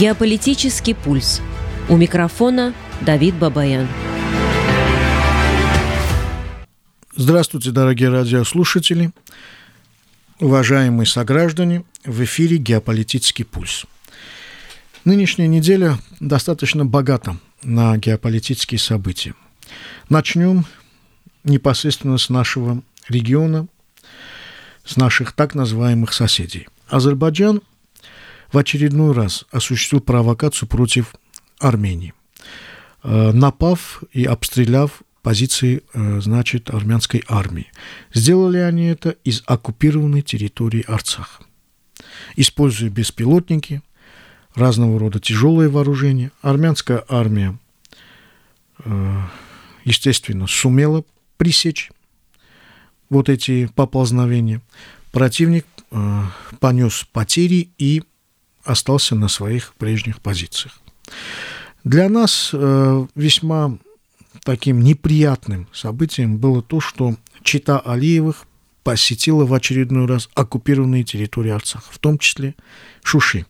Геополитический пульс. У микрофона Давид Бабаян. Здравствуйте, дорогие радиослушатели, уважаемые сограждане, в эфире «Геополитический пульс». Нынешняя неделя достаточно богата на геополитические события. Начнем непосредственно с нашего региона, с наших так называемых соседей. Азербайджан в очередной раз осуществил провокацию против Армении, э, напав и обстреляв позиции, э, значит, армянской армии. Сделали они это из оккупированной территории Арцаха. Используя беспилотники, разного рода тяжелое вооружение, армянская армия, э, естественно, сумела пресечь вот эти поползновения. Противник понес потери и остался на своих прежних позициях. Для нас э, весьма таким неприятным событием было то, что Чита Алиевых посетила в очередной раз оккупированные территории Арцаха, в том числе Шуши.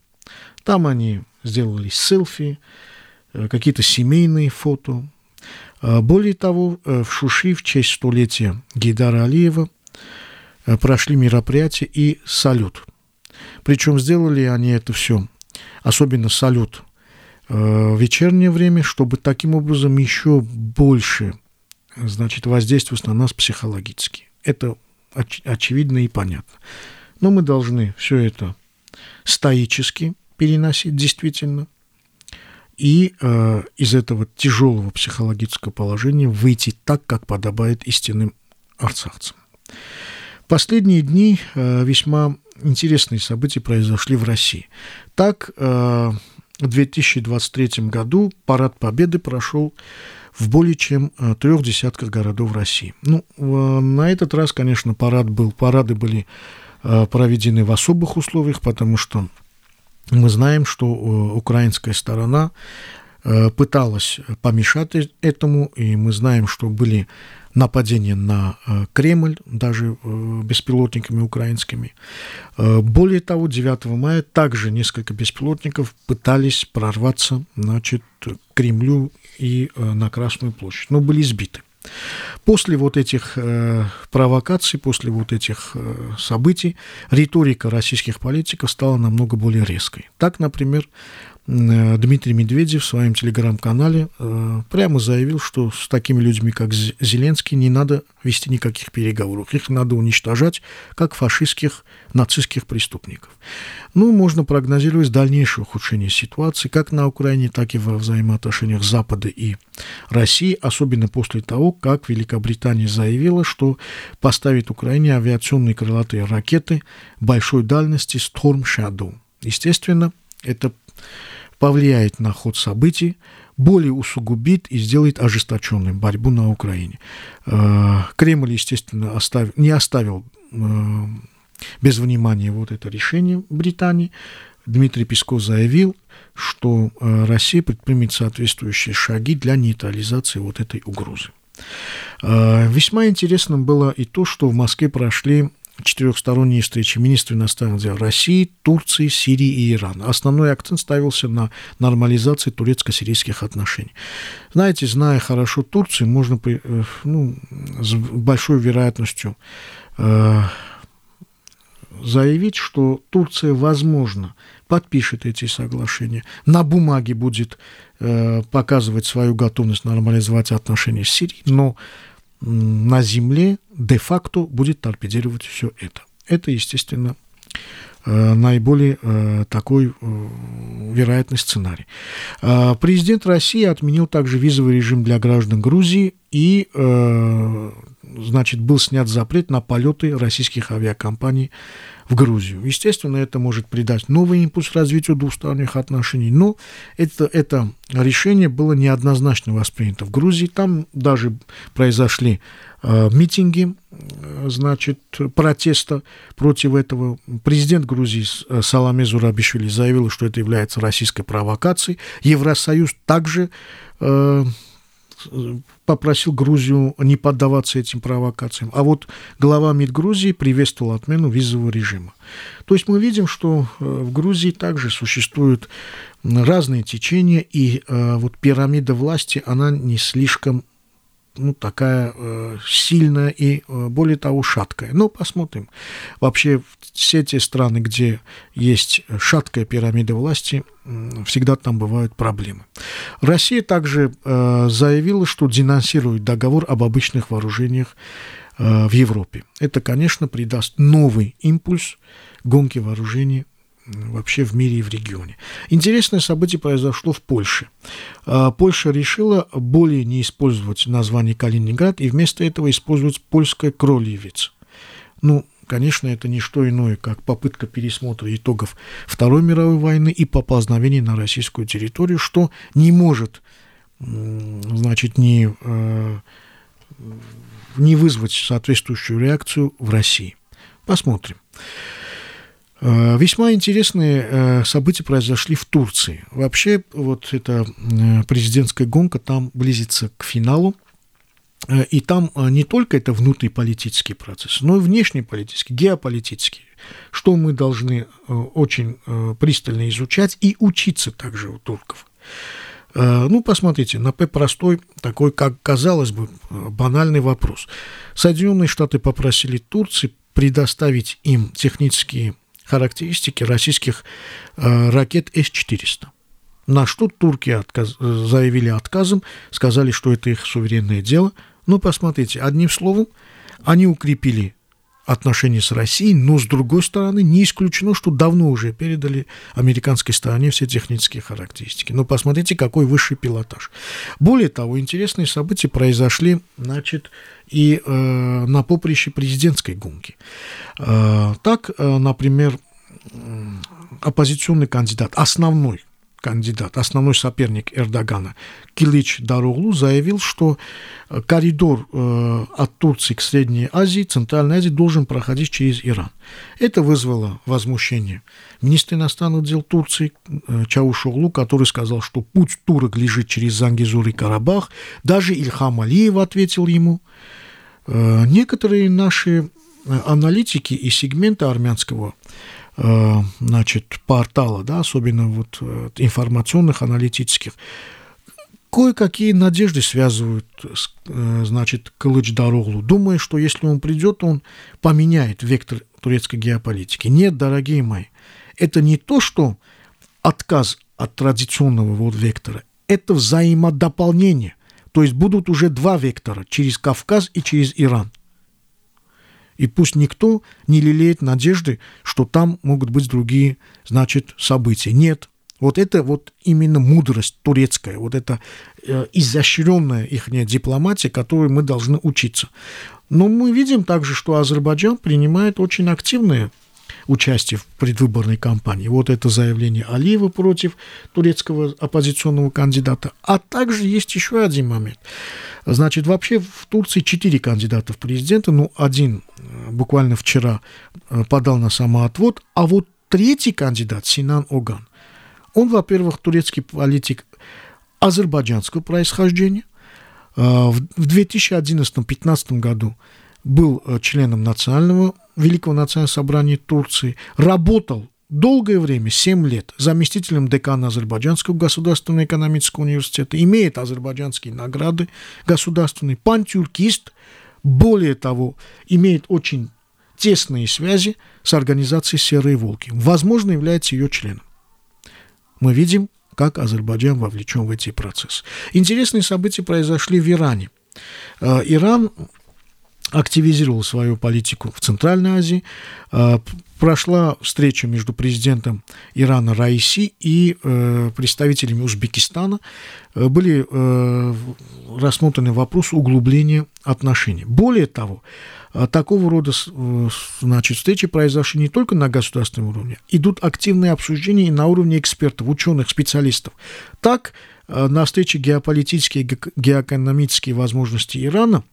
Там они сделали селфи, э, какие-то семейные фото. Э, более того, в Шуши в честь столетия Гейдара Алиева прошли мероприятия и салют – причем сделали они это все, особенно салют, э, в вечернее время, чтобы таким образом еще больше значит, воздействовать на нас психологически. Это оч- очевидно и понятно. Но мы должны все это стоически переносить действительно и э, из этого тяжелого психологического положения выйти так, как подобает истинным арцахцам. Последние дни э, весьма интересные события произошли в России. Так, э, в 2023 году парад Победы прошел в более чем э, трех десятках городов России. Ну, на этот раз, конечно, парад был, парады были э, проведены в особых условиях, потому что мы знаем, что украинская сторона пыталась помешать этому, и мы знаем, что были нападение на э, Кремль, даже э, беспилотниками украинскими. Э, более того, 9 мая также несколько беспилотников пытались прорваться значит, к Кремлю и на Красную площадь, но были сбиты. После вот этих э, провокаций, после вот этих э, событий, риторика российских политиков стала намного более резкой. Так, например, Дмитрий Медведев в своем телеграм-канале э, прямо заявил, что с такими людьми, как Зеленский, не надо вести никаких переговоров. Их надо уничтожать, как фашистских, нацистских преступников. Ну, можно прогнозировать дальнейшее ухудшение ситуации, как на Украине, так и во взаимоотношениях Запада и России, особенно после того, как Великобритания заявила, что поставит Украине авиационные крылатые ракеты большой дальности Storm Shadow. Естественно, это повлияет на ход событий, более усугубит и сделает ожесточенной борьбу на Украине. Э, Кремль, естественно, оставил, не оставил э, без внимания вот это решение Британии. Дмитрий Песков заявил, что э, Россия предпримет соответствующие шаги для нейтрализации вот этой угрозы. Весьма интересным было и то, что в Москве прошли четырехсторонние встречи министров иностранных дел России, Турции, Сирии и Ирана. Основной акцент ставился на нормализации турецко-сирийских отношений. Знаете, зная хорошо Турцию, можно э, ну, с большой вероятностью э, заявить, что Турция, возможно, подпишет эти соглашения, на бумаге будет э, показывать свою готовность нормализовать отношения с Сирией, но на Земле де-факто будет торпедировать все это. Это, естественно, э, наиболее э, такой э, вероятный сценарий. Президент России отменил также визовый режим для граждан Грузии и, значит, был снят запрет на полеты российских авиакомпаний в Грузию. Естественно, это может придать новый импульс развитию двусторонних отношений, но это, это решение было неоднозначно воспринято в Грузии. Там даже произошли э, митинги, э, значит, протеста против этого. Президент Грузии э, Саламе Зурабишвили заявил, что это является российской провокацией. Евросоюз также э, попросил Грузию не поддаваться этим провокациям. А вот глава МИД Грузии приветствовал отмену визового режима. То есть мы видим, что в Грузии также существуют разные течения, и вот пирамида власти, она не слишком ну, такая э, сильная и, э, более того, шаткая. Но посмотрим. Вообще, все те страны, где есть шаткая пирамида власти, всегда там бывают проблемы. Россия также э, заявила, что денонсирует договор об обычных вооружениях э, в Европе. Это, конечно, придаст новый импульс гонке вооружений вообще в мире и в регионе. Интересное событие произошло в Польше. А, Польша решила более не использовать название Калининград и вместо этого использовать польское Кролевец. Ну, конечно, это не что иное, как попытка пересмотра итогов Второй мировой войны и поползновения на российскую территорию, что не может, значит, не, э, не вызвать соответствующую реакцию в России. Посмотрим. Э, весьма интересные э, события произошли в Турции. Вообще, вот эта э, президентская гонка там близится к финалу. И там не только это внутриполитический процесс, но и внешнеполитический, геополитический, что мы должны очень пристально изучать и учиться также у турков. Ну, посмотрите, на простой такой, как казалось бы, банальный вопрос. Соединенные Штаты попросили Турции предоставить им технические характеристики российских э, ракет С-400. На что турки отказ, заявили отказом, сказали, что это их суверенное дело. Но посмотрите, одним словом, они укрепили отношения с Россией, но, с другой стороны, не исключено, что давно уже передали американской стороне все технические характеристики. Но посмотрите, какой высший пилотаж. Более того, интересные события произошли, значит, и э, на поприще президентской гонки. Э, так, э, например, оппозиционный кандидат, основной кандидат, основной соперник Эрдогана, Килич Дароглу, заявил, что э, коридор э, от Турции к Средней Азии, Центральной Азии должен проходить через Иран. Это вызвало возмущение министра иностранных дел Турции э, Чаушоглу, который сказал, что путь турок лежит через Зангизур и Карабах. Даже Ильхам Алиев ответил ему. Некоторые наши аналитики и сегменты армянского значит, портала, да, особенно вот э, информационных, аналитических, кое-какие надежды связывают, э, значит, Кылыч Дороглу, думая, что если он придет, он поменяет вектор турецкой геополитики. Нет, дорогие мои, это не то, что отказ от традиционного вот вектора, это взаимодополнение. То есть будут уже два вектора через Кавказ и через Иран. И пусть никто не лелеет надежды, что там могут быть другие, значит, события. Нет. Вот это вот именно мудрость турецкая, вот это э, изощренная их дипломатия, которой мы должны учиться. Но мы видим также, что Азербайджан принимает очень активные участие в предвыборной кампании. Вот это заявление Алиева против турецкого оппозиционного кандидата. А также есть еще один момент. Значит, вообще в Турции четыре кандидата в президенты, ну, один э, буквально вчера э, подал на самоотвод, а вот третий кандидат, Синан Оган, он, во-первых, турецкий политик азербайджанского происхождения, э, в 2011-2015 году был членом национального Великого национального собрания Турции, работал долгое время, 7 лет, заместителем декана Азербайджанского государственного экономического университета, имеет азербайджанские награды государственные, пантюркист, более того, имеет очень тесные связи с организацией «Серые волки». Возможно, является ее членом. Мы видим, как Азербайджан вовлечен в эти процессы. Интересные события произошли в Иране. Э, Иран активизировал свою политику в Центральной Азии. А, прошла встреча между президентом Ирана Раиси и э, представителями Узбекистана. Э, были э, рассмотрены вопросы углубления отношений. Более того, такого рода значит, встречи произошли не только на государственном уровне, идут активные обсуждения и на уровне экспертов, ученых, специалистов. Так, на встрече геополитические и геоэкономические возможности Ирана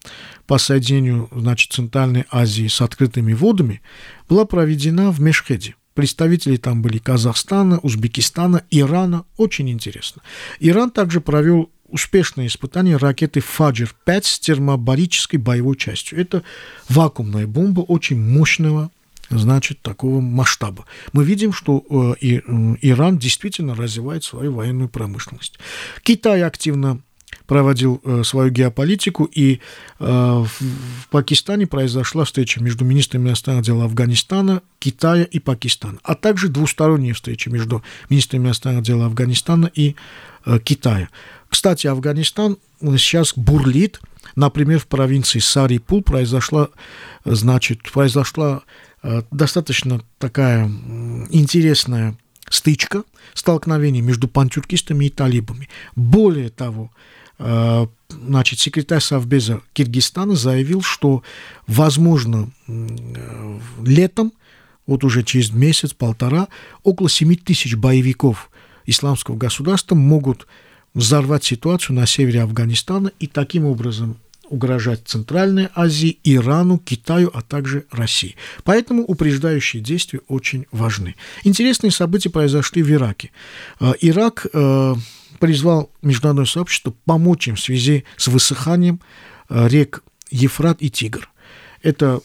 по соединению значит, Центральной Азии с открытыми водами была проведена в Мешхеде. Представители там были Казахстана, Узбекистана, Ирана. Очень интересно. Иран также провел успешное испытание ракеты «Фаджр-5» с термобарической боевой частью. Это вакуумная бомба очень мощного значит, такого масштаба. Мы видим, что э, э, Иран действительно развивает свою военную промышленность. Китай активно проводил э, свою геополитику, и в, Пакистане произошла встреча между министрами иностранных дел Афганистана, Китая и Пакистана, а также двусторонняя встреча между министрами иностранных дел Афганистана и Китая. Кстати, Афганистан сейчас бурлит. Например, в провинции Сарипул произошла, значит, произошла э, достаточно такая интересная стычка, столкновение между пантюркистами и талибами. Более того, э, значит, секретарь Совбеза Киргизстана заявил, что, возможно, э, летом, вот уже через месяц-полтора, около 7 тысяч боевиков исламского государства могут взорвать ситуацию на севере Афганистана и таким образом угрожать Центральной Азии, Ирану, Китаю, а также России. Поэтому упреждающие действия очень важны. Интересные события произошли в Ираке. Э, Ирак э, призвал международное сообщество помочь им в связи с высыханием э, рек Ефрат и Тигр. Это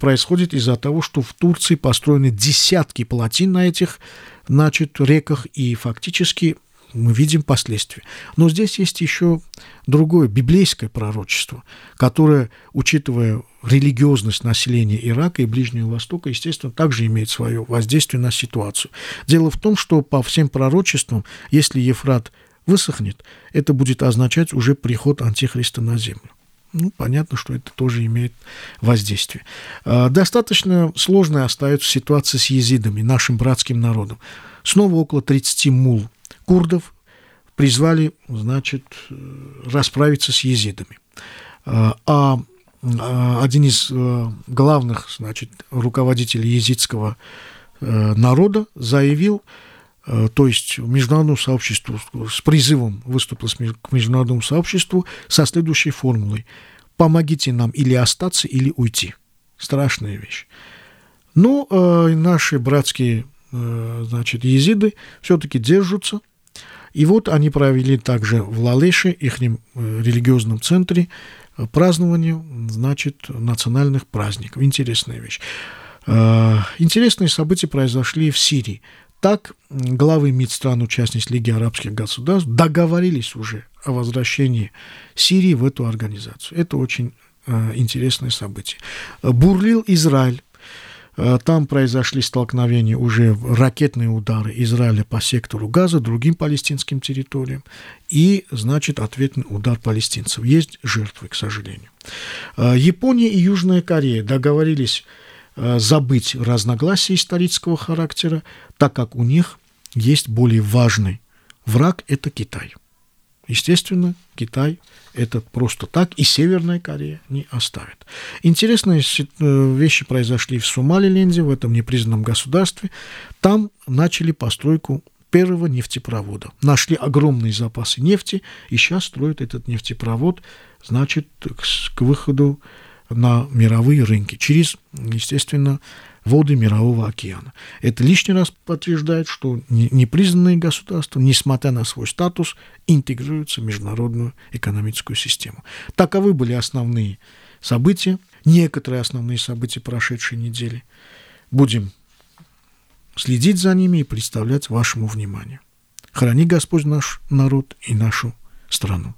происходит из-за того, что в Турции построены десятки плотин на этих значит, реках, и фактически мы видим последствия. Но здесь есть еще другое библейское пророчество, которое, учитывая религиозность населения Ирака и Ближнего Востока, естественно, также имеет свое воздействие на ситуацию. Дело в том, что по всем пророчествам, если Ефрат высохнет, это будет означать уже приход Антихриста на землю. Ну, понятно, что это тоже имеет воздействие. А, достаточно сложной остается ситуация с езидами, нашим братским народом. Снова около 30 мул курдов призвали, значит, расправиться с езидами. А, а, а один из э, главных, значит, руководителей езидского э, народа заявил, э, то есть международному сообществу с призывом выступил к международному сообществу со следующей формулой. Помогите нам или остаться, или уйти. Страшная вещь. Но ну, наши братские значит, езиды все-таки держатся, и вот они провели также в Лалеше, их э, религиозном центре, э, празднование, значит, национальных праздников. Интересная вещь. Э, интересные события произошли в Сирии. Так главы МИД стран-участниц Лиги арабских государств договорились уже о возвращении Сирии в эту организацию. Это очень интересное событие. Бурлил Израиль. Э, там произошли столкновения, уже ракетные удары Израиля по сектору Газа, другим палестинским территориям, и, значит, ответный удар палестинцев. Есть жертвы, к сожалению. Э, Япония и Южная Корея договорились э, забыть разногласия исторического характера, так как у них есть более важный враг – это Китай. Естественно, Китай это просто так, и Северная Корея не оставит. Интересные э, вещи произошли в Сомалиленде, в этом непризнанном государстве. Там начали постройку первого нефтепровода. Нашли огромные запасы нефти, и сейчас строят этот нефтепровод, значит, к выходу на мировые рынки через, естественно, воды Мирового океана. Это лишний раз подтверждает, что непризнанные государства, несмотря на свой статус, интегрируются в международную экономическую систему. Таковы были основные события, некоторые основные события прошедшей недели. Будем следить за ними и представлять вашему вниманию. Храни Господь наш народ и нашу страну.